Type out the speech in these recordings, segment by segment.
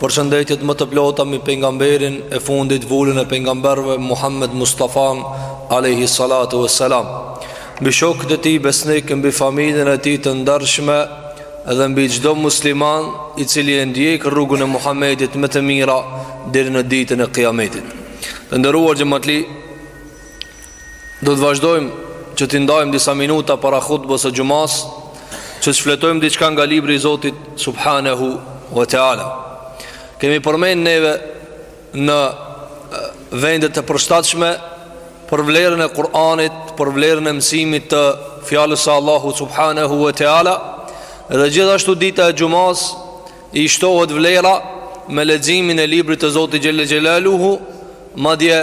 Përshëndetjet më të plota mbi pejgamberin e fundit vulën e pejgamberëve Muhammed Mustafanë alayhi salatu wassalam. Mbi shokët e tij besnik, mbi familjen e tij të ndershme edhe mbi çdo musliman i cili e ndjek rrugën e Muhammedit me të mira deri në ditën e Kiametit. Të nderuar xhematli, Do të vazhdojmë që t'i ndajmë disa minuta para hutbes së xhumasë, që të shfletojmë diçka nga libri i Zotit subhanahu wa taala. Kemi përmend neve në vende të përshtatshme për vlerën e Kur'anit, për vlerën e mësimit të fjalës së Allahut subhanahu wa taala. Dhe gjithashtu dita e xhumasë I shtohet vlera me leximin e librit të Zotit xhel-le xhelaluhu, madje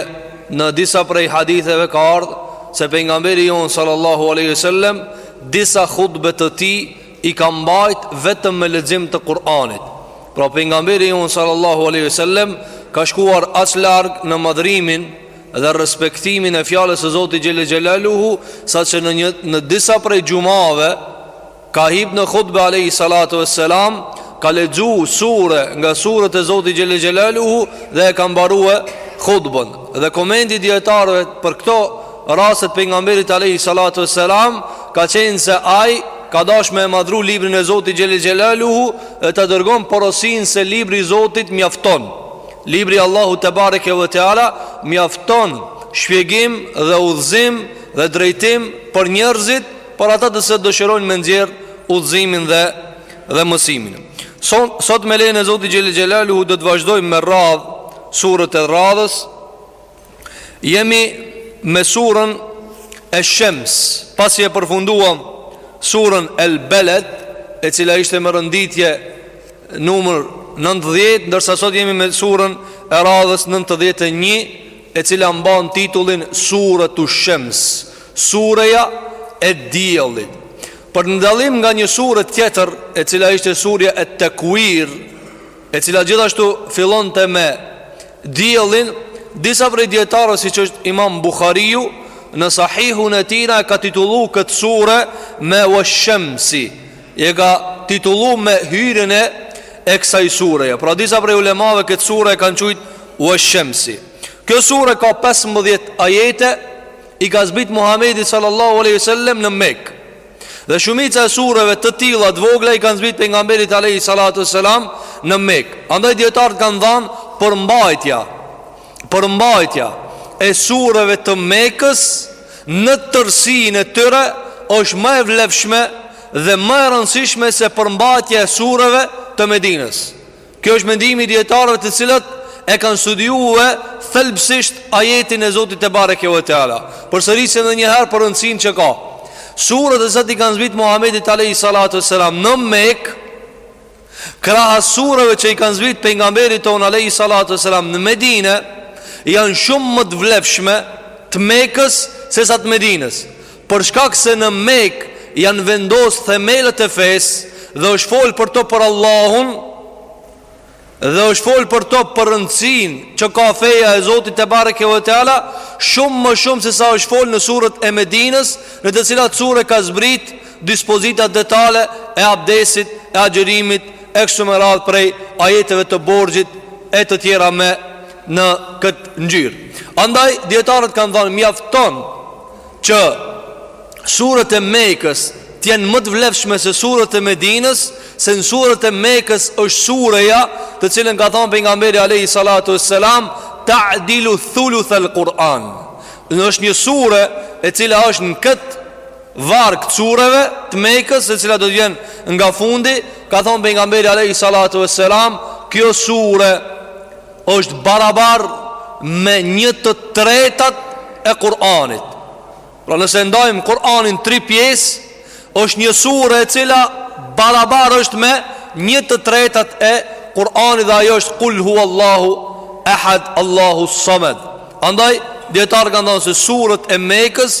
në disa prej haditheve ka ardhë se pejgamberi jonë sallallahu aleyhi sallem, disa hutbe të tij i ka mbajt vetëm me lexim të Kur'anit. Pra pejgamberi jonë sallallahu aleyhi sallem, ka shkuar aq larg në madhrimin dhe respektimin e fjalës së Zotit xhel-le xhelaluhu, saqë në, një, në disa prej xhumave, Ka hip në hutbe alejhi salatu ve selam Ka lexu sure nga suret e Zotit xhel-le xhelaluhu Dhe e ka mbarue hutben Dhe komenti i dijetarëve për këto raste të pejgamberit alejhi salatu ve selam Ka qenë se ai ka dashtë me e madhru librin e Zotit xhel-le xhelaluhu Dhe ta dërgon porosinë se libri i Zotit mjafton Libri i Allahut tebareke ve teala mjafton Shpjegim dhe udhëzim dhe drejtim për njerëzit për ata të cilët dëshirojnë me nxjerrë udhëzimin dhe dhe mësimin. Sot, sot me lejen e Zotit xhel-le xhelaluhu do të vazhdojmë me radhë suret e radhës, jemi me suren Esh-Shems, pasi e përfunduam suren El-Beled, e cila ishte me renditje numër 90, ndërsa sot jemi me suren e radhës 91, e cila mban titullin Suretu Shems, Sureja e Diellit. Për dallim nga një sure tjetër, e cila ishte surja Et-Tekwir, e cila gjithashtu fillonte me Diellin, disa prej dijetarëve siç është Imam Buhariu në Sahihun e tijna e ka titullu këtë sure me Wesh-Shemsi, E ka titullu me hyrjen e e kësaj sureje Pra disa prej ulemave këtë sure e kanë qujtë Uesh-Shemsi Kjo sure ka 15 ajete I ka zbrit Muhammedit sallallahu aleyhi sallem në Mekë Dhe shumica e sureve të tilla të vogla i kanë zbrit pejgamberit aleyhi sallatu sallam në Mekë Andaj dijetarët kanë thanë përmbajtja përmbajtja e sureve të Mekës në tërësinë e tyre është më e vlefshme dhe më e rëndësishme se përmbajtja e sureve të Medinës. Ky është mendimi i dietarëve të cilët e kanë studiuar thelbësisht ajetin e Zotit tebareke ve teala. Përsërisim edhe një herë për rëndësinë që ka. Suret që i kanë zbrit Muhamedit alayhi salatu wasalam në Mekë Krahas sureve që i kanë zbrit pejgamberit tonë alayhi salatu wasalam në Medine Janë shumë më të vlefshme të Mekës se sa të Medinës Për shkak se në Mekë janë vendos themelet e fesë Dhe është folë për to për Allahun Dhe është folë për to për rëndësinë Që ka feja e Zotit tebareke ve teala Shumë më shumë se sa është folë në suret e Medinës Në të cilat sure ka zbrit Dispozitat detale e abdestit e agjërimit e kështu me radhë prej ajeteve të borxhit e të tjera në këtë ngjyrë. Andaj dietarët kanë thënë mjafton që suret e Mekës të jenë më të vlefshme se suret e Medinës, se në suret e Mekës është sureja, të cilën ka thënë pejgamberi alayhi salatu wassalam, ta'dilu thuluth al-Quran. Është një sure e cila është në këtë Varg të sureve të Mekës e cila do të vijë nga fundi, ka thënë pejgamberi alayhi salatu vesselam, kjo sure është barabar me një të tretat e Kur'anit. Pra nëse ndajmë Kur'anin tri pjesë, është një sure e cila barabar është me një të tretat e Kur'anit dhe ajo është kul huwallahu ahad Allahu samad. Andaj dietarët kanë thënë se suret e Mekës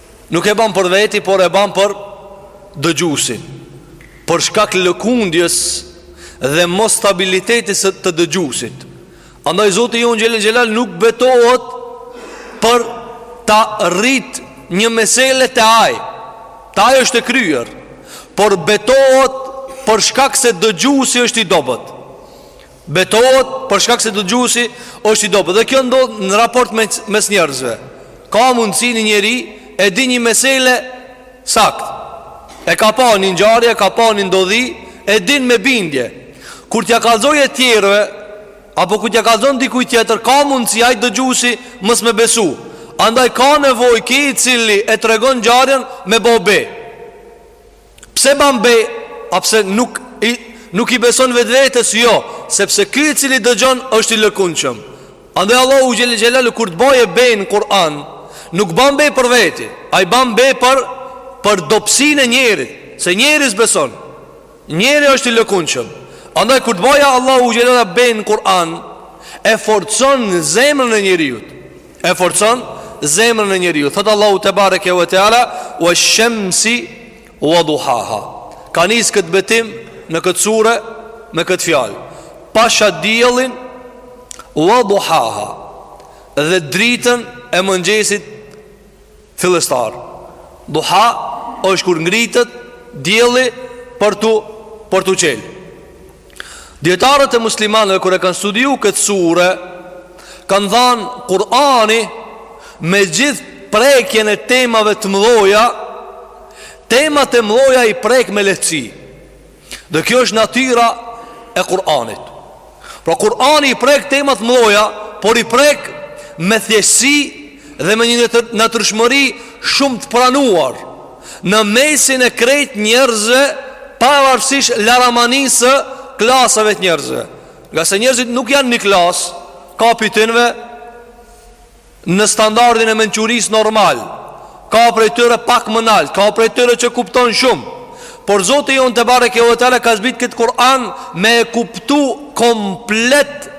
Nuk e ban për veti, por e ban për dëgjusin Për shkak luhatjes dhe mosstabilitetit të dëgjusit Andaj Zoti jonë xhele xhelal nuk betohet për ta rrit një mesele te ai Te ai është e kryer Por betohet për shkak se dëgjusi është i dobët Betohet për shkak se dëgjuesi është i dobët. Dhe kjo ndodh në raport mes njerëzve. Ka mundësi një njeri e di një mesele sakt. E ka pa një ngjarje, e ka pa një ndodhi, e din me bindje. Kur t'ja kallëzojë tjerëve, apo kur t'ja kallëzon dikujt tjetër, ka mundësi ai dëgjuesi mos me besu. Andaj ka nevojë ky i cili e tregon ngjarjen me bo be. Pse ban be a pse nuk nuk i beson vetvetes jo, sepse ky i cili dëgjon është i lëkundshëm. Andaj Allahu xhele xhelaluhu kur të baje be në Kur'an, nuk ban be për veten, ai ban be për për dobësinë e njerit, se njeri s'beson. Njeri është i lëkundshëm. Andaj kur të baje Allahu xhele xhelaluhu be në Kur'an, e forcon zemrën e njeriut. E forcon zemrën e njeriut Thotë Allahu tebareke ve teala Wash-shemsi wa duhaha Ka nisë këtë betim në këtë sure me këtë fjalë Pasha diellin Wa duhaha Dhe dritën e mëngjesit Fillestar Duha është kur ngritet dielli për t'u për t'u çelë Dijetarët e muslimanëve kur e kanë studiu këtë sure Kanë thanë Kurani me gjithë prekjen e temave të mdhoja Temat e mdhoja i prek me lehtësi Dhe kjo është natyra e Kur'anit. Pra Kur'ani i prek temat e mdhoja, por i prek me thjeshtësi dhe me një natyrshmëri shumë të pranuar. Në mesin e krejt njerëzve Pavarësisht laramanisë së klasave të njerëzve Ngase njerëzit nuk janë një klasë Ka pi tynve Në standardin e mençurisë normal Ka prej tyre pak më nalt Ka prej tyre që kupton shumë Por Zoti jonë tebareke ve teala Ka zbrit këtë Kur'an Me e kuptu komplet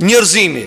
njerëzimi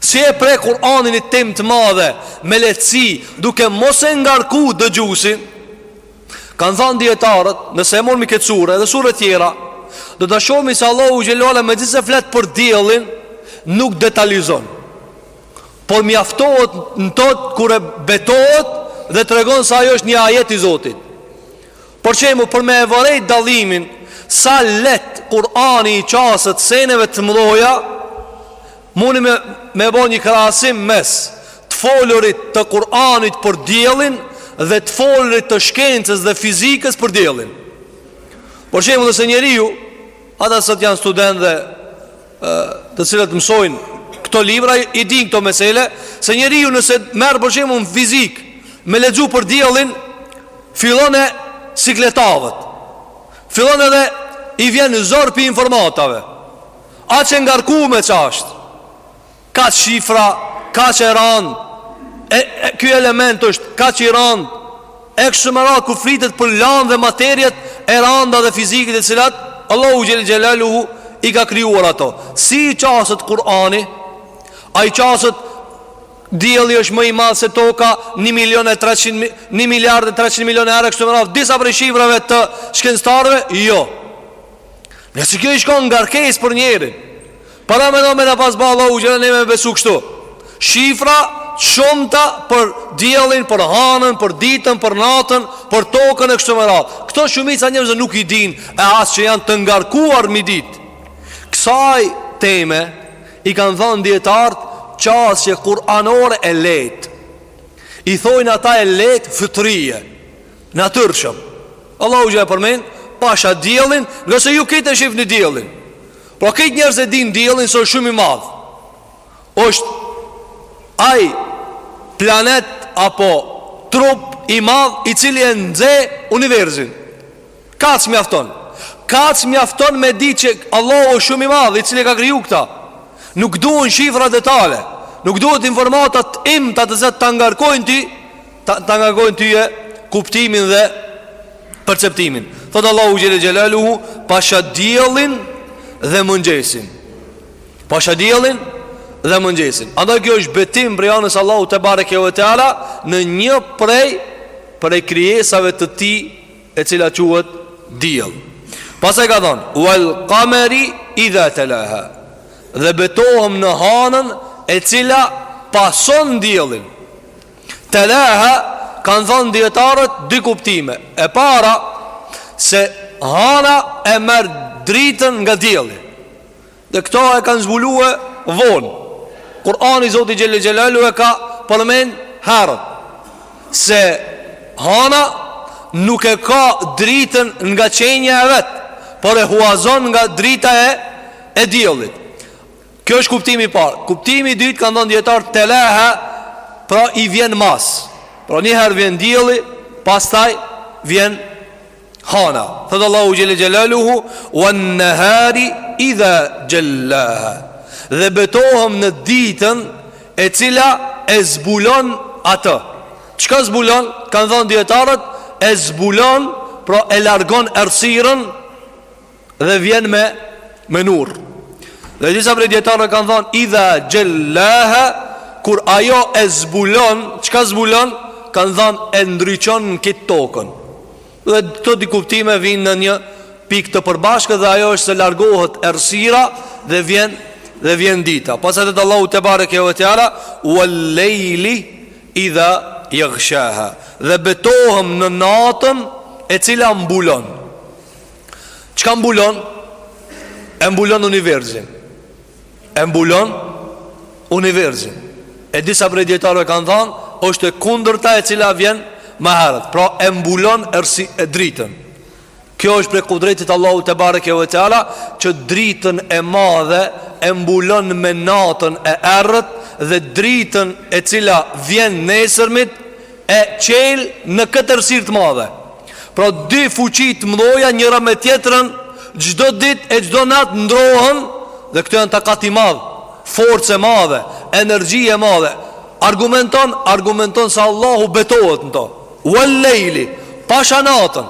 Si e prek Kur'ani një temë të madhe me lehtësi duke mos e ngarku dëgjusin? Kanë thanë dijetarët, nëse e mormi këtë sure dhe sure tjera, do ta shohmi se Allahu xhele ve ala megjithëse flet për diellin, nuk detalizon. Por mjaftohet në to kur e betohet dhe tregon se ajo është një ajet i Zotit. Për shembull, për me e vërejt dallimin Sa leht Kurani i qaset seneve të mdhoja Muni me, me bo një krahasim mes Të folurit të Kur'anit për diellin Dhe të folurit të shkencës dhe fizikës për diellin Për shembull, nëse njeriu Ata sot janë studentë dhe të cilët mësojnë këto libra i din këto mesele se njeriu nëse merr për shembull fizikë me lexu për diellin fillon e sikletavet. Fillon edhe i vjen zor pi informatave. Aq e ngarku me qasht. Kaq shifra, kaq e rëndë, e, e ky element është kaq i randë, e kështu me radhë ku flitet për landë dhe materiet e randa dhe fizike të cilat, Allahu xhel-le xhelaluhu i ka krijuar ato. Si i qaset Kurani, a i qaset dielli është më i madhë se toka, 1 milion e 300, 1 miliard e 300 milion herë, e kështu me radhë, disa prej shifrave të shkencëtarëve, jo. Nëse kjo i shkon ngarkesë për njerin, Paramendo me na pas ba Allahu xhel-le neve me besu kështu. Shifra shumta për diellin, për hanën, për ditën, për natën, për tokën e kështu me radhë. Këto shumica njerëzve nuk i dinë e as që janë të ngarkuar me i ditë. Kësaj teme i kanë dhanë dijetarët qasje kuranore e lehtë. I thojnë ata e lehtë fitrije. Natyrshëm. Allahu xhel-le përmend pasha diellin, ngase ju krejt e shifni diellin. Pra krejt njerëz e din diellin se është shumë i madh. Është ai planet apo trup i madh i cili e nxe universin. Kaq mjafton. Kaq mjafton me ditë që Allahu është shumë i madh i cili e ka kriju këta. Nuk duhen shifra detale. Nuk duhet informata të imta që ta ngarkojnë ty Ta, ta ngarkojnë tyje kuptimin dhe perceptimin Thotë Allahu xhel-le xhelaluhu Pasha diellin dhe mëngjesin Pasha diellin dhe mëngjesin Andaj kjo është betim prej anës Allahut tebareke ue teala Në një prej prej krijesave të tij e cila quhet diell Pastaj ka thonë Uel kameri idha telaha Dhe betohem në hanën e cila pason diellin Telaha kanë thënë dijetarët dy kuptime. E para se hana e merr dritën nga dielli. Dhe këta e kanë zbuluar vonë. Kur'ani Zoti xhel-le xhelaluhu e ka përmend herët se hana nuk e ka dritën nga qenia e vet, por e huazon nga drita e e diellit. Kjo është kuptimi i parë. Kuptimi i dytë kanë thënë dijetarët telaha, pra i vjen mas. Pra një herë vjen dielli, pastaj vjen hana. Thotë Allahu xhel-le xhelaluhu wan nahari idha xhel-laha. Dhe betohem në ditën e cila e zbulon atë. Çka zbulon? Kanë thënë dijetarët e zbulon, pra e largon errësirën Dhe vjen me Me nur Dhe disa prej dijetarëve kanë thonë Idha xhel-laha Kur ajo e zbulon Çka zbulon Kanë thonë e ndriçon këtë tokën Dhe këto dy kuptime vijnë në një Pikë të përbashkët dhe ajo është se largohet errësira Dhe vjen Dhe vjen dita Pastaj thotë Allahu tebareke ue teala Uel lejli Idha jagshaha Dhe betohem në natën E cila mbulon Çka mbulon? E mbulon universin E mbulon universin E disa prej dijetarëve kanë thanë është e kundërta e cila vjen më herët Pra e mbulon errësia dritën Kjo është prej kudretit t'Allahut tebareke ve teala Që dritën e madhe e mbulon me natën e errët Dhe dritën e cila vjen nesërmit E çel në këtë errësirë të madhe Pra dy fuqi të mëdha njëra me tjetrën çdo ditë e çdo natë ndrrohen dhe këto janë takat i madh, forcë e madhe, energji e madhe. Argumenton, argumenton se Allahu betohet në to. Wal leili, pasha natën,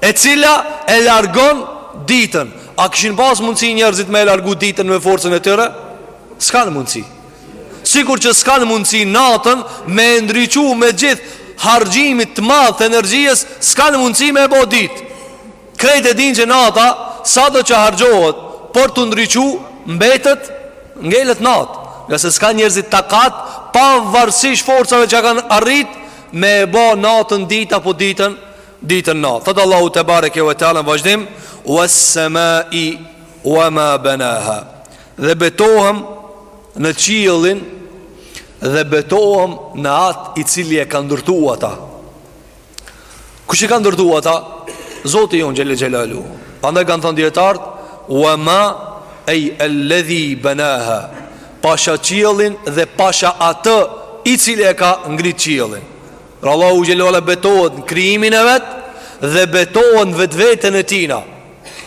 e cila e largon ditën. A kishin pas mundësi njerëzit me e largu ditën me forcën e tyre? S'kanë mundësi. Sikur që s'kanë mundësi natën me e ndriçu me gjithë hargjimit të madh të energjisë, s'kanë mundësi me e bo ditë. Krejt e dinë që nata, sado që hargjohet, për t'u ndriçu, mbetet, ngelet natë. Ngase s'kanë njerëzit takat, pavarësisht forcave që kanë arrit, me e bo natën ditë apo ditën, ditën natë. Thotë Allahu tebareke ue teala në vazhdim, ues-semai ue ma benaha. Dhe betohem në qiellin dhe betohem në atë i cili e ka ndërtu ata. Kush e ka ndërtu ata? Zoti jonë xhel-le xhelaluhu. Andaj kanë thënë dijetarët, "Wa ma ay alladhi banaha." Pasha qiellin dhe pasha atë i cili e ka ngrit qiellin. Pra Allahu xhel-le ue ala betohet në krijimin e vet dhe betohet në vetveten e tina.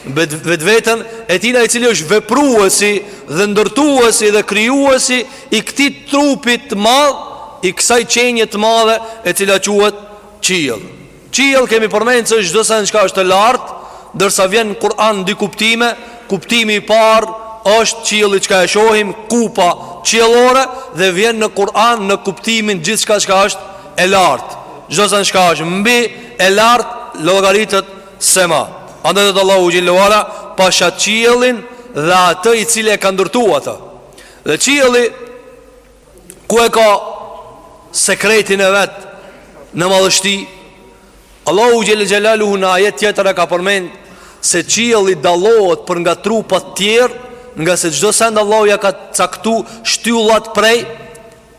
vetën e tina i cili është vepruesi dhe ndërtuesi dhe krijuesi i këtij trupit të madh i kësaj qenie të madhe e cila quhet qiell qiell kemi përmend që është çdo send çka është e lartë ndërsa vjen në Kur'an në dy kuptime kuptimi i parë është qielli çka e shohim kupa qiellore dhe vjen në Kur'an në kuptimin gjithçka çka është e lartë çdo send çka është mbi e lartë llogaritet Sema. Andaj thot Allahu xhelle ve ala, pasha qiellin dhe atë i cili e ka ndërtu atë. Dhe qielli, ku e ka sekretin e vet në madhështi, Allahu xhelle xhelaluhu në ajet tjetër e ka përmend se qielli dallohet për nga trupat tjerë, nga se çdo send Allahu ia ka caktu shtyllat prej,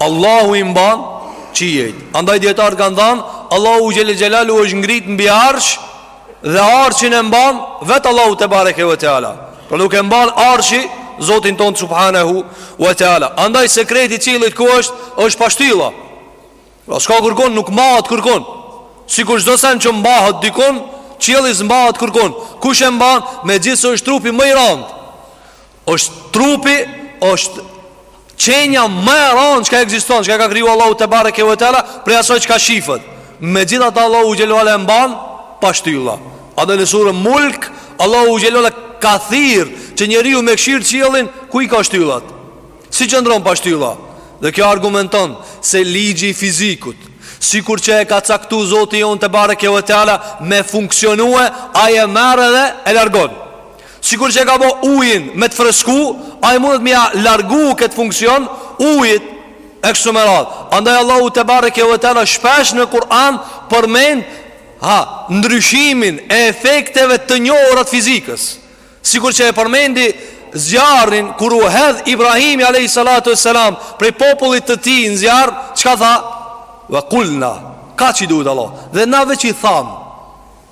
Allahu i mban qiejt. Andaj dietar kanë thënë, Allahu xhelle xhelaluhu është ngrit mbi arsh dhe arshin e mban vet Allahu tebareke ve teala. Por nuk e mban arshi Zotin tonë subhanahu ve teala. Andaj sekreti i qiellit ku është? Është pa shtylla. Pra s'ka kërkun, nuk mbahet kërkun. Sikur çdo send që mbahet dikun, qielli s'mbahet kërkun. Kush e mban? Megjithëse është trupi ma i randë. Është trupi, është qenja më e randë çka ekziston, çka e ka kriju Allahu tebareke ve teala, prej asaj çka shifet. Megjithatë Allahu xhelle ve ala e mban pa shtylla. A dhe në suren Mulk, Allahu xhelle ve ala ka thirr që njeriu me kshyr qiellin ku i ka shtyllat. Si qëndron pa shtylla? Dhe kjo argumenton se ligji i fizikut, sikur që e ka caktu Zoti jonë tebareke ve teala me funksionue, ai e merr edhe e largon. Sikur që e ka bo ujin me të fresku Ai mundet me ia largu këtë funksion Ujit e kështu me radhë Andaj Allahu tebareke ve teala Shpesh në Kur'an përmend ha, Ndryshimin e efekteve të njohura të fizikës Sikur që e përmendi zjarrin Kur u hedh Ibrahimi a.s. Prej popullit të tij në zjarr Çka tha? Ve kulna Kaq i duhet Allahut Dhe na veç i thamë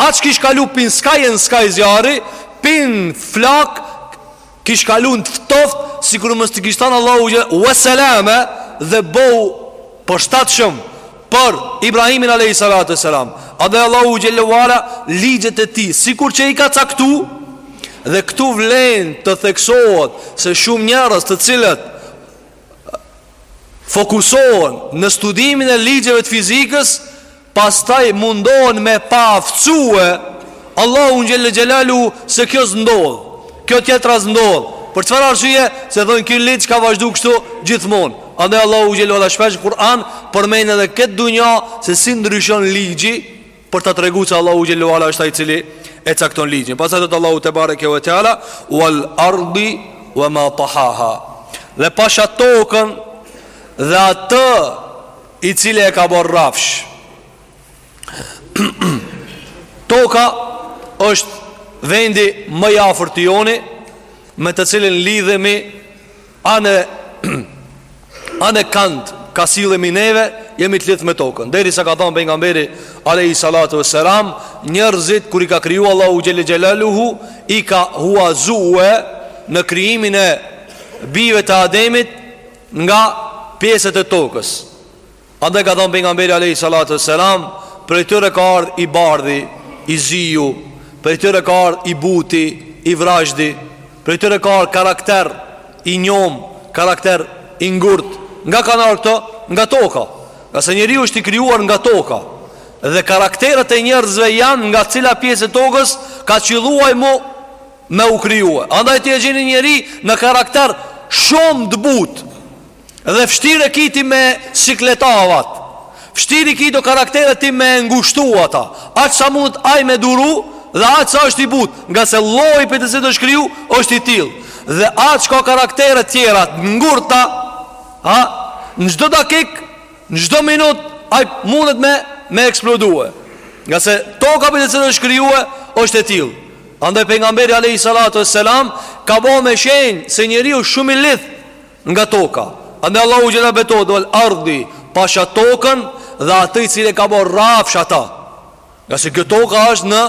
Aq kish kalu prej në skaj e në skaj zjarri Prej në flakë Kish kalu në të ftoft Sikur mos të kish than Allahu Ve selamen Dhe bohu i përshtatshëm Për Ibrahimin Alejhi Salatu ve Selam A dhe Allahu xhelle ve ala Ligjet e tij Sikur që i ka caktu Dhe këtu vlen të theksohet Se shumë njerëz të cilët Fokusohen Në studimin e ligjeve të fizikës Pastaj mundohen me paaftësue Allahun xhelle xhelaluhu se kjo s'ndodh. Kjo tjetra s'ndodh. Për çfarë arsye? Se thonë ky ligj ka vazhdu kështu gjithmonë. Andaj Allahu xhelle ve ala shpesh në Kur'an përmend edhe në këtë dunja se si ndryshon ligji për ta tregu se Allahu xhelle ve ala është ai i cili e cakton ligjin. Pastaj thot Allahu tebareke ve teala wal ardi wama tahaha. Dhe pasha tokën dhe atë I cili e ka bo rrafsh. Toka është vendi më i afërt i joni me të cilin lidhemi anë anë kant ka sillemi neve jemi të lidht me tokën derisa ka thonë pejgamberi alejhi salatu ue selam njerzit kur i ka kriju Allahu xhele xhelaluhu i ka huazue në krijimin e bijve të Ademit Nga pjesët e tokës. Andaj ka thanë pejgamberi alejhi salatu ue selam, prej tyre ka ardh i bardhi, i ziu, prej tyre ka ardh i buti, i vrazhdi, prej tyre ka ardh karakter i njom, karakter i ngurtë. Nga kanë ardh këto? Nga toka. Ngase njeriu është i krijuar nga toka. Dhe karakteret e njerëzve janë nga cila pjesë e tokës ka qillu aj me me u krijue. Andaj ti e gjen ni njeri me karakter shumë të butë. Dhe vështirë e ki ti me sikletos ata. Vështirë i ki do karaktere ti me ngushtu ata. Aq sa mundet aj me duru dhe aq sa është i butë. Ngase lloji prej të cilit osht kriju është i tillë. Dhe aq ka karaktere tjera të ngurta, ha, në çdo dakik, në çdo minut, aj mundet me, me eksplodue. Ngase toka prej të cilës osht krijue është e tillë. Andaj pejgamberi alejhi salatu e selam ka ba me shenjë se njeriu shumë i lidh nga toka. Andaj Allahu xhele betohet uel erdi pasha tokën dhe atë i cili e ka ba rrafsh ata. Ngase kjo toka është në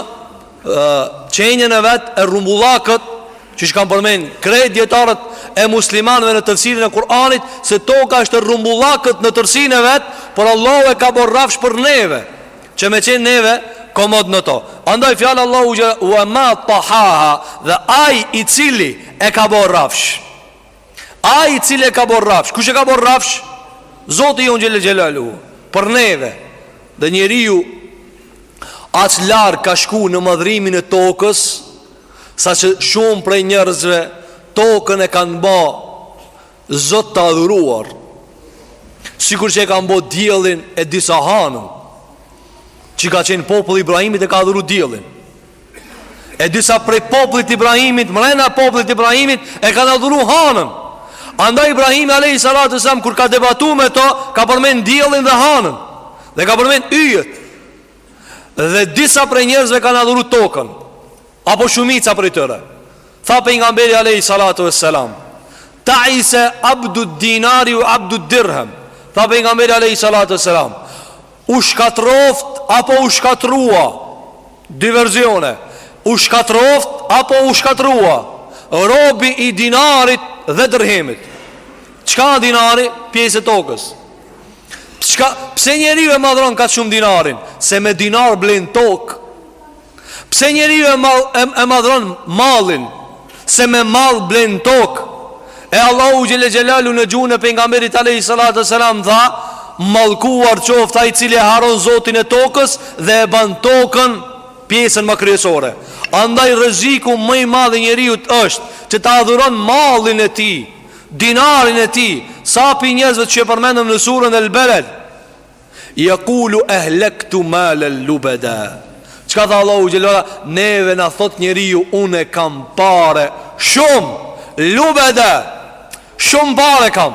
qenjën e vet e rrumbullakët siç kanë përmend krejt dijetarët e muslimanve në tefsirin e Kur'anit se toka është e rrumbullakët në tërsinë e vet por Allahu e ka ba rrafsh për neve. Që me qenë neve komod në to Andaj fjala Allahut Ue ma tahaha Dhe aj i cili e ka bo rrafsh Aj i cili e ka bo rrafsh Kush e ka bo rrafsh Zoti jonë xhele xhelaluhu Për neve Dhe njeriu Aq larg ka shku në madhrimin e tokës Saqë shumë prej njerëzve Tokën e kanë ba Zot të adhuruar Sikurqë e kanë bo diellin e disa hanën Që ka qenë populli i Ibrahimit e ka adhuru diellin E disa prej popullit të Ibrahimit Mrena popullit Ibrahimit e kanë adhuru hanën Andaj Ibrahimi alejhi salatu selam Kur ka debatu me to Ka përmend diellin dhe hanën Dhe ka përmend yjet Dhe disa prej njerëzve kanë adhuru tokën Apo shumica prej tyre. Tha pejgamberi alejhi salatu ves selam, Ta'ise abdud dinari u abdud dirham. Tha pejgamberi alejhi salatu ves selam, u shkatroft apo u shkatrua dy versione. U shkatroft apo u shkatrua robi i dinarit dhe dirhemit. Çka është dinari? Pjesë e tokës. Çka pse njeriu e madhron kaq shumë dinarin? Se me dinar blen tokë. Pse njeriu e mall e, e madhron mallin se me mall blen tokë. E Allahu xhel-le xhelaluhu në gjuhën e pejgamberit alayhi salatu selam tha mallkuar qoftë ai i cili e harron Zotin e tokës dhe e ban tokën pjesën më kryesore. Andaj rreziku më i madh i njeriut është që ta adhuron mallin e tij, dinarin e tij, sa pi njerëzve që e përmendëm në surën El-Beled. Yaqulu ahlaktu malan lubada Çka tha Allahu xhel-le ue ala neve na thotë njeriu Unë kam pare Shumë Lubada Shumë pare kam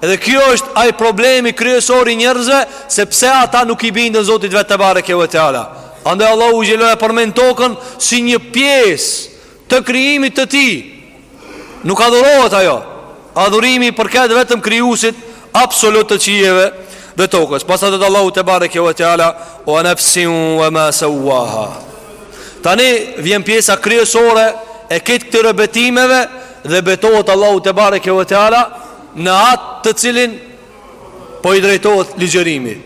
Edhe kjo është ai problemi kryesor i njerëzve sepse ata nuk i binden Zotit vetë tebareke ve teala Andaj Allahu xhel-le ue ala përmend tokën Si një pjesë Të krijimit të Tij. Nuk adhurohet ajo. Adhurimi i përket vetëm Krijuesit absolut të qiejve dhe tokës. Pastaj thotë Allahu tebareke ve teala, "Wa nafsin wa ma sawwaha." Tani vjen pjesa kryesore e këtë këtyre betimeve dhe betohet Allahu tebareke ve teala në atë të cilin po i drejtohet ligjërimi.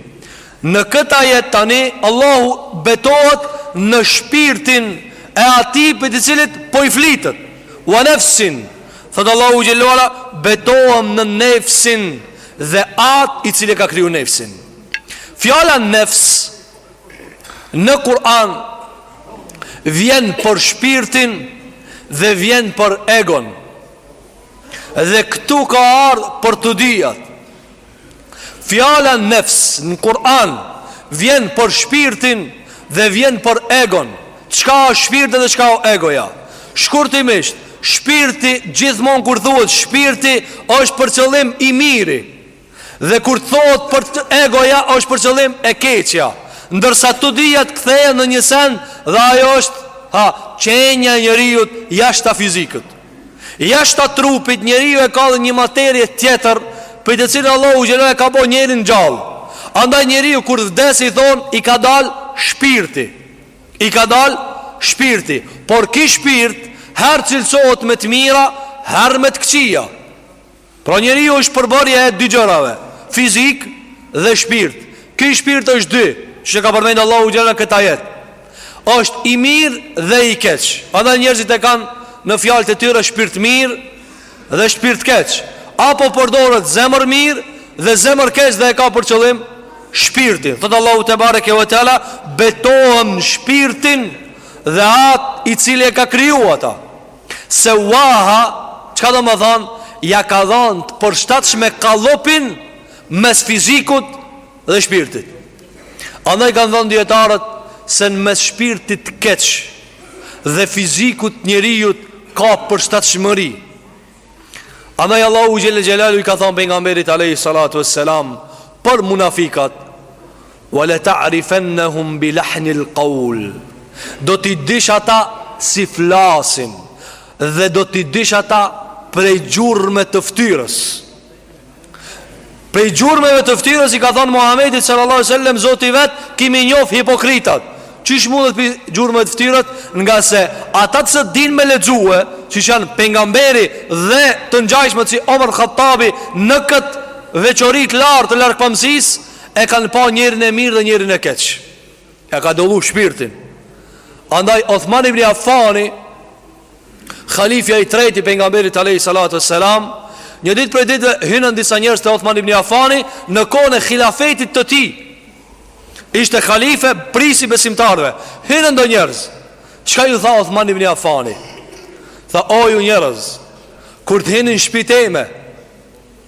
Në këtë ajet tani Allahu betohet në shpirtin e atij pi të cilit po i flitet. Wa nafsin, thotë Allahu xhel-le ue ala, betohem në nefsin dhe atë i cili ka kriju nefsin. Fjala nefs në Kur'an vjen për shpirtin dhe vjen për egon. Dhe këtu ka ardh për të dyjat. Fjala nefs në Kur'an vjen për shpirtin dhe vjen për egon. Çka është shpirti dhe çka është egoja? Shkurtimisht, shpirti gjithmonë kur thuhet shpirti është për qëllim i miri. Dhe kur thuhet për egoja është për qëllim e keqja. Ndërsa të dyjat kthehen në një send dhe ajo është ha qenja e njeriut jashta fizikut. Jashta trupit njeriu e ka edhe një materie tjetër pi të cilën Allahu xhelalu e ka bo njeriun gjallë. Andaj njeriu kur vdes i thonë i ka dal shpirti. I ka dal shpirti, por ky shpirt herë cilësohet me të mira, herë me të këqija. Pra njeriu është përbërje e dy gjërave, fizik dhe shpirt. Ky shpirt është dy, siç e ka përmendur Allahu xhel-le në këtë ajet. Është i mirë dhe i keq. Andaj njerëzit e kanë në fjalët e tyre shpirtmirë dhe shpirtkeq. Apo përdoret zemërmirë dhe zemërkeq dhe e ka për qëllim shpirtin. Thotë Allahu tebareke ve teala, betohem shpirtin dhe atë i cili e ka kriju ata. Sewaha, çka do me thonë, ia ka dhonë të përshtatshme kallëpin mes fizikut dhe shpirtit. Andaj kanë thonë dijetarët se në mes shpirtit të keq dhe fizikut t'njeriut ka përshtatshmëri. Andaj Allahu xhel-le xhelaluhu i ka thonë pejgamberit alejhi salatu ve selam për munafikat. Wa la ta'rifannahum bi lahnil qawl Do t'i dish ata si flasin dhe do t'i dish ata prej gjurme të ftyrës. Prej gjurmeve të ftyrës i ka thënë Muhamedit sallallahu alaihi wasallam Zoti vet ki me i njoh hipokritat. Qysh mundet pi gjurmëve të ftyrës ngase ata që dinë me lexue, siç janë pejgamberi dhe të ngjashëm si Omar Khattabi në kët veçori të lartë të largpamësisë, E kanë pa njerin e mirë dhe njerin e keq Ia ka dallu shpirtin Andaj Othman ibn Afani halifja i tretë i pejgamberit alejhi salatu ve selam Një ditë prej ditëve hynën disa njerëz te Othman ibn Afani Në kohën e hilafetit të tij Ishte halife prijësi i besimtarëve Hynën do njerëz Çka ju tha Othman ibn Afani Tha o ju njerëz Kur të hini n'shpi teme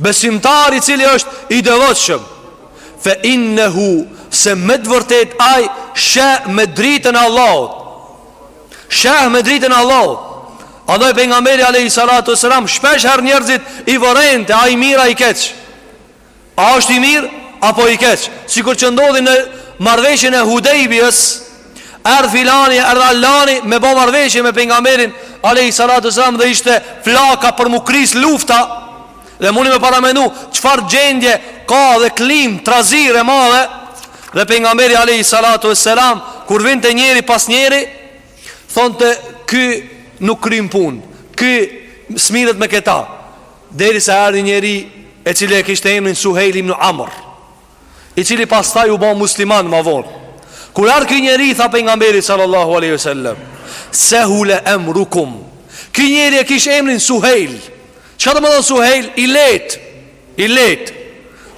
Besimtar i cili është i devotshëm, fe innehu se me të vërtetë ai sheh me dritën e Allahut. Sheh me dritën e Allahut. Andaj pejgamberi alayhi salatu wasalam shpesh herë njerëzit i vërente a i mirë a i keq. A është i mirë apo i keq? Sikur që ndodhi në marrëveshjen e Hudejbijes, Erdh filani, erdh allani me bo marrëveshje me pejgamberin alejhi salatu ve selam dhe ishte flaka për m'u krisë lufta Dhe muni me paramenu çfarë gjendje ka dhe klimë trazirë e madhe Dhe pejgamberi alejhi salatu ve selam kur vinte njeri pas njeri Thonte ky nuk kryn punë Ky s'merret me këta Derisa erdh njeri i cili e kishte emrin Suhejl ibn Amr i cili pastaj u bo musliman ma vonë. Kur ardh ky njeri tha pejgamberi sallallahu alaihi wasallam, "Sahula amrukum." Ky njeri e kish emrin Suhejl. Çka do me thonë Suhejl? I lehtë. I lehtë.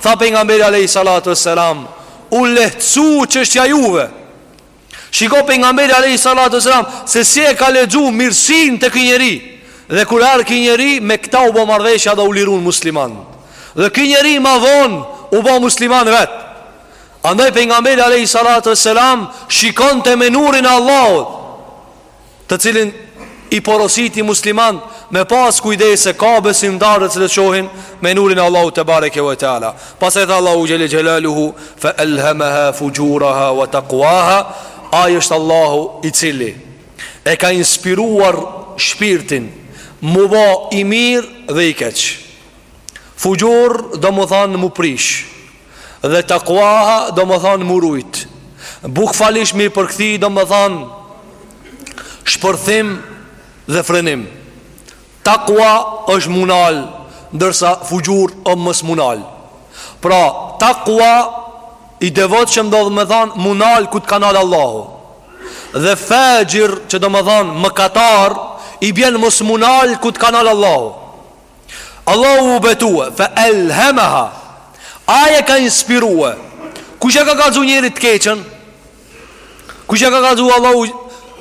Tha pejgamberi alaihi salatu wassalam, "U lehtësu çështja juve." Shiko pejgamberi alayhi salatu wasalam se si e ka lexu mirësinë te ki njeri. Dhe kur erdhi ky njeri me këta u bo marrëveshja dhe u lirun muslimant. Dhe ky njeri ma vonë u bo musliman vet. Andaj pejgamberi alayhi salatu wasalam shikonte me nurin e Allahut. të cilin i porositi muslimant me pas kujdes se ka besimtarë të cilët shohin me nurin e Allahut tebareke we teala pastaj tha Allahu xhele xhelaluhu fe elhemeha fuxhuraha wa takuaha ai është Allahu i cili e ka inspiruar shpirtin mu ba i mirë dhe i keq fuxhur domethanë mu prish Dhe takuaha domethanë m'u rujt Bukvalisht me i përkthy domethanë Shpërthim dhe frenim Takua është m'u nal Ndërsa fuxhur o mos m'u nal Pra takua i devotshëm domethanë M'u nal ku të ka nal Allahu Dhe faxhir që domethanë mëkatar I bjen mos m'u nal ku të ka nal Allahu Allahu u betue Fe elhemaha Ai e ka inspirue Kush ja ka kalzu njerit të keqen Kush ja ka kalzu Allahu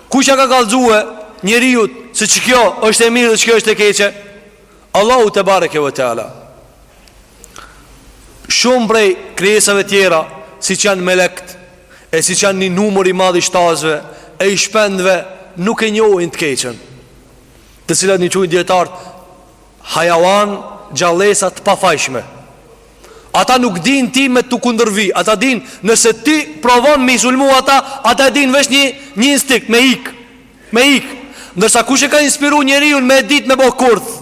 Kush ja ka kalzue njeriut Se qikjo është e mirë dhe qikjo është e keqe Allahu tebareke we teala Shumë prej krijesave tjera Siç janë melekt E siç janë një numër i madh i shtazve E i shpendve Nuk e njohin të keqen të cilat i quajnë djetartë hajawan, gjallesa të pafajshme. Ata nuk din ti me t'u kundërvu, ata din nëse ti provon me i sulmu ata, ata e din vesh një, një instinkt, me ik, me ik. Ndërsa kush e ka inspiru njeriun me dit me bo kurth,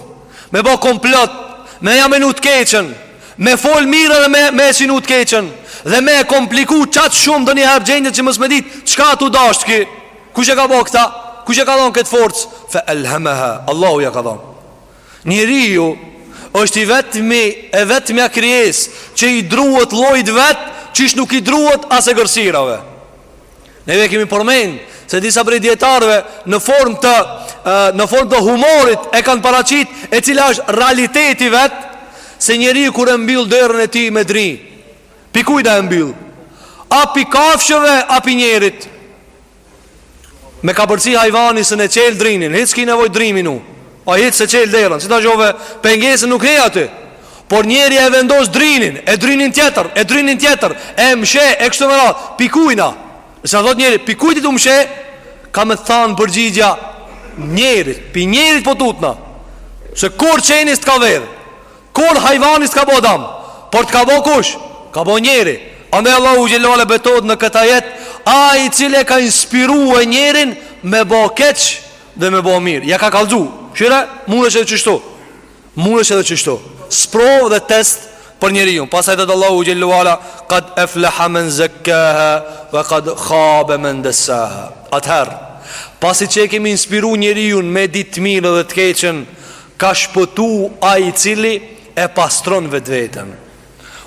me bo komplot, me ja menu të keqen, me fol mirë dhe me, me synu të keqen, dhe me e kompliku qatë shumë donjëherë gjendjen që mos me dit, çka a tu dashtë ki? Kush e ka bo këtë? Kush e ka dhonë këtë forcë? Fe elhemeha, Allahu ja ka dhonë. Njeriu është i vetmi, e vetmja krijesë që i druhet llojit vet, qysh nuk i druhet as egërsirave. Neve kemi përmend se disa prej djetarve në formë të, në formë të humorit e kanë paraqit e cila është realiteti vetë, se njeriu kur e mbyll derën e tij me dry. Pi kujna e mbyll? A pi kafshëve a pi njerit? Me ka për shi hajvani s'e çel drynin Hiç s'ki nevoj dry me vnu Ai hiç s'e çel derën Si t'ja çove pengesën nuk hin aty Por njeri e vendos drynin E drynin tjetër E drynin tjetër E msheh E kështu me radh Pi kujna Nëse thot njeri Pi kujt je tu mshef Ka me thanë përgjigja Njerit Pi njerit po tutna Se kur qeni s'të ka vedhë Kurrë hajvani s'të ka bo dam Por t'ka bo kush? Ka bo njeri Andaj Allahu xhelle ue ala betohet në këtë ajet Ai i cili e ka inspirue njerin Me bo keq dhe me bo mirë Ja ka kalzu Shire, mund është edhe qështu Mund është edhe qështu Sprovë dhe test për njeriun Pastaj thotë Allahu xhelle ue ala Kad efleha men zekkehe Ve kad habe men dessaha Atëherë Pasi që e kemi inspiru njeriun Me ditë të mirën dhe të keqen Ka shpëtu ai i cili e pastron vetveten.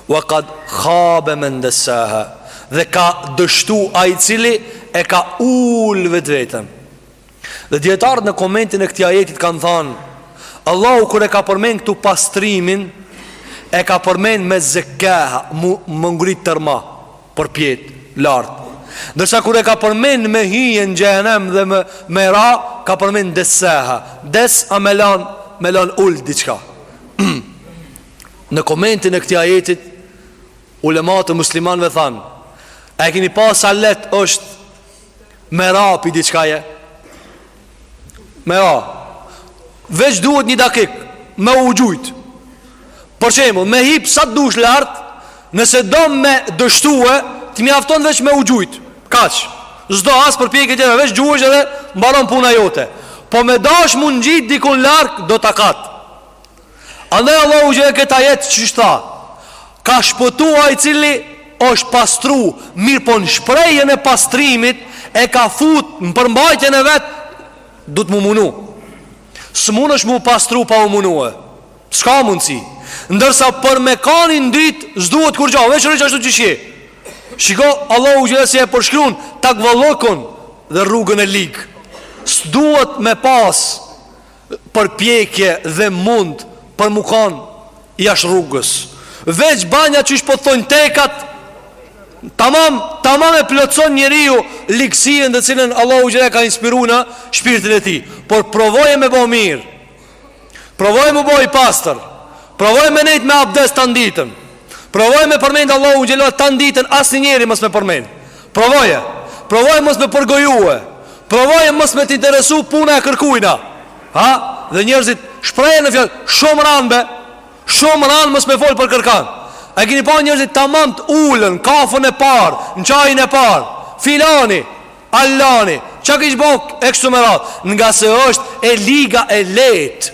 Wa qad khaba man dassaha. Dhe ka dështu ai i cili e ka ul vetveten. Dhe dijetarët në komentin e këtij ajeti kanë thanë, Allahu kur e ka përmend këtu pastrimin, e ka përmend me zekkaha, m'u ngrit tërma. përpjetë lart ndërsa kur e ka përmend me hi në xhehenem dhe me me ra ka përmend dessaha dessa me lan me lan ul diçka në komentin e këtij ajetit ulematë muslimanë thanë a e keni pa sa lehtë është me ra pi diçkaje Me ra Veç duhet një dakik Me u gjujt Për shembull Me hip sa të dush lart Nëse do me dështue Të mjafton veç me u gjujt Kaq S'do as përpjekje tjera Veç gjuhesh edhe Mbaron puna jote Po me dash m'u ngjit dikun nalt Do takat Andaj Allahu xhele këtë ajet qysh tha Ka shpëtu ai i cili është pastru Mirëpo në shprehjen e pastrimit E ka fut në përmbajtjen e vet Duhet m'u munu S'mundesh m'u pastru pa u munue S'ka mundësi Ndërsa për me kan i ndytë S'duhet kurgjo Veç rri qashtu qysh je Shiko Allahu xhele si e përshkrun Takvallëkun dhe rrugën e ligë S'duhet me pas përpjekje dhe mund për m'u kan jashtë rrugës. Veç bani qysh po t'thojnë tekat, tamam, tamam e plotëson njeriu ligësinë të cilën Allahu xhele e ka inspiru në shpirtin e tij. Por provoje me bo mirë, provoje m'u bo i pastër, provoje me nejt me abdes tan ditën. Provoje me përmend Allahun xhele tan ditën asnjë njeri mos me përmend. Provoje. Provoje mos me përgojue. Provoje mos me të interesu puna e kërkujna. Ha? Dhe njerëzit shprehen në fjalë, shumë ranë be. Shumë ranë mos me fol për kërkan. A keni pa njerëzit tamam të ulen kafën e parë, në çajin e parë. Filani, Alani, çka kish bë e kështu me radhë, ngase është e liga e lehtë.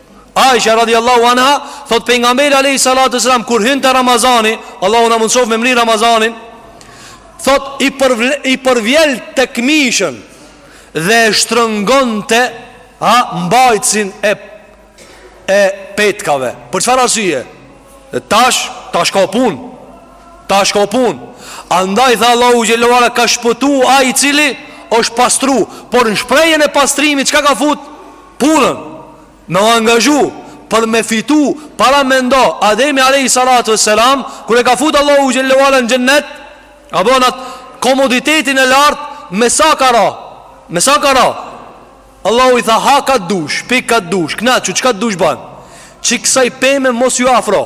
Aisha radiallahu anha Thot pejgamberi alejhi salatu selam Kur hynte Ramazani Allahu na mundësoftë me mrri Ramazanin Thot i, përvle, i përvjelte këmishën Dhe e shtrëngonte, a, Mbajtësin e, e petkave Për çfarë arsye Tash, tash ka punë Tash ka punë Andaj tha Allahu xhele ve ala Ka shpëtu ai i cili është pastru Por në shprehjen e pastrimit çka ka fut Punën Me u angazhu Për me fitu Para mendo Ademi Alejhi Salatu e Selam Kur e ka fut Allahu xhele ve ala në xhenet A bon atë Komoditetin e lartë Me sa ka ra Me sa ka ra Allahu i tha ha ka të dush Pi ka të dush Knaqu çka të dush ban Veç kësaj peme mos ju afro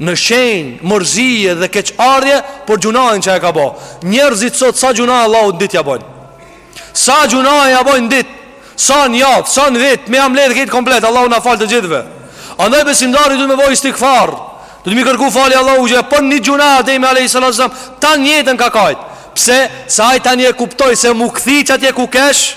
Në shenjë mërzie dhe keqardhje për gjunahin që e ka bo Njerëzit sot sa gjunah Allahut në dit ja bojnë Sa gjunah ja bojnë në dit Sa në javë, sa në vit Me ja mledhë këtë komplet Allahu na faltë të gjithve Andaj besimtari duhet me bo istigfar Duhet mi kërku falje Allahut që Për një gjunah Ademi alejhi salatu selam Tan jetën ka kajt Pse, se ai tani e kuptoi se mu kthi qatje ku kesh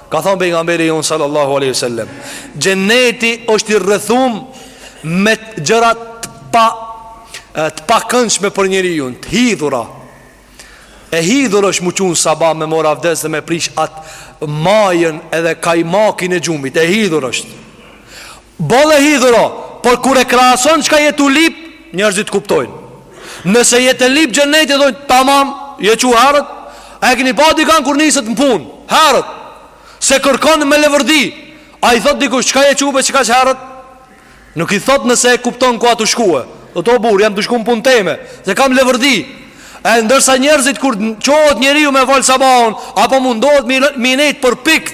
Ka thënë pejgamberi jon sallallahu alaihi wasallam, xheneti është i rrethum me gjëra të pa të pakëndshme për njeriun, të hidhura. E hidhur është m'u çu n'sabah me mor avdes dhe me prish at majën edhe kajmakin e gjumit, e hidhur është. Boll e hidhur o, por kur e krahason çka je tu lip, njerëzit kuptojnë. Nëse je tu lip xhenet thonë tamam, je çu herët. A e keni pa dikën kur niset në punë, herët. Se kërkon me levërdi. A i thot dikush çka je çu be qekaq herët? Nuk i thot nëse e kupton ku a tu shkue. Thot o burr, jam tu shku në punë teme, se kam levërdi. E ndërsa njerëzit kur çohet njeriu me fal sabahun, apo mundohet me i nejt përpikt,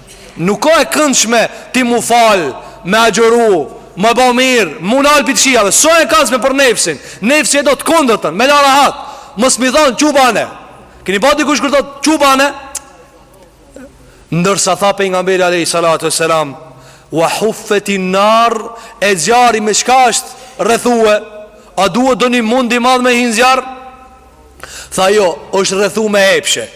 Nuk a e këndshme ti mu fal, me agjëru, me bë mirë, mu nal pi t'kqijave. S'a e këndshme për nefsin. Nefsi e do të kundërtën, me la rahat. Mos mi thon çu bane. Keni pa dikush kur thot çu bane? Ndërsa tha pejgamberi alayhi salatu wasalam, "Wa huffetin nar", e zjarri me çka është rrethue? A duhet doni mund i madh me hi n'zjarr? Tha jo, është rrethu me epshe.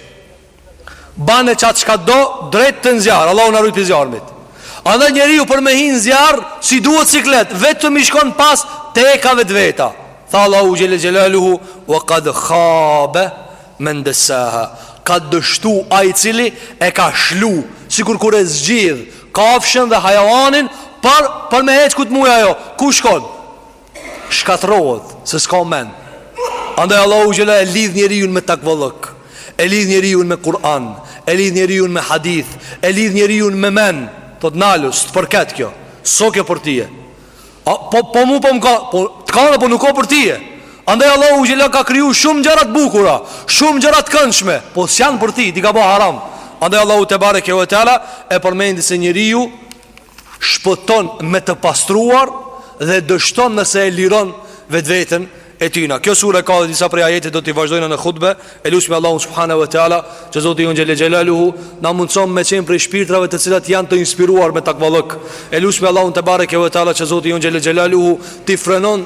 Bane qatë çka do drejt e në zjarr Allahu na rujt pi zjarmit Andaj njeriu për me hi në zjarr S'i duhet siklet Vetëm i shkon pas Tekave të veta Tha Allahu xhele xhelaluhu Wa kad khabe Men desaha Ka dështu ai i cili E ka shlu Sikur kur e zgjidh Kafshën dhe hajvanin Par për me hec ku të muj ajo Ku shkon Shkatërrohet se s'ka mend. Andaj Allahu xhela e lidh njeriun me takvallëk, e lidh njeriun me Kur'an, e lidh njeriun me hadith, e lidh njeriun me mend. Thot nalu, s'të përket kjo. So kjo për tije. A, po po mu po më ka, po të kanë po nuk ka për tije. Andaj Allahu xhela ka kriju shumë gjëra të bukura, shumë gjëra të këndshme, po s'janë për ti, t'i ka bë haram. Andaj Allahu tebareke ve teala e përmendi se njeriu shpëton me të pastruar dhe dështon nëse e liron vetveten e tina. Kjo sure ka dhe disa prej ajete do t'i vazhdojna në hutbe, e lusmi Allahun subhanahu wa taala që Zoti jonë xhele xhelaluhu na mundson me qenë prej shpirtrave të cilat janë të inspiruar me takvallëk. E lusmi Allahun tebareke ve taala që Zoti jonë xhele xhelaluhu t'i frenon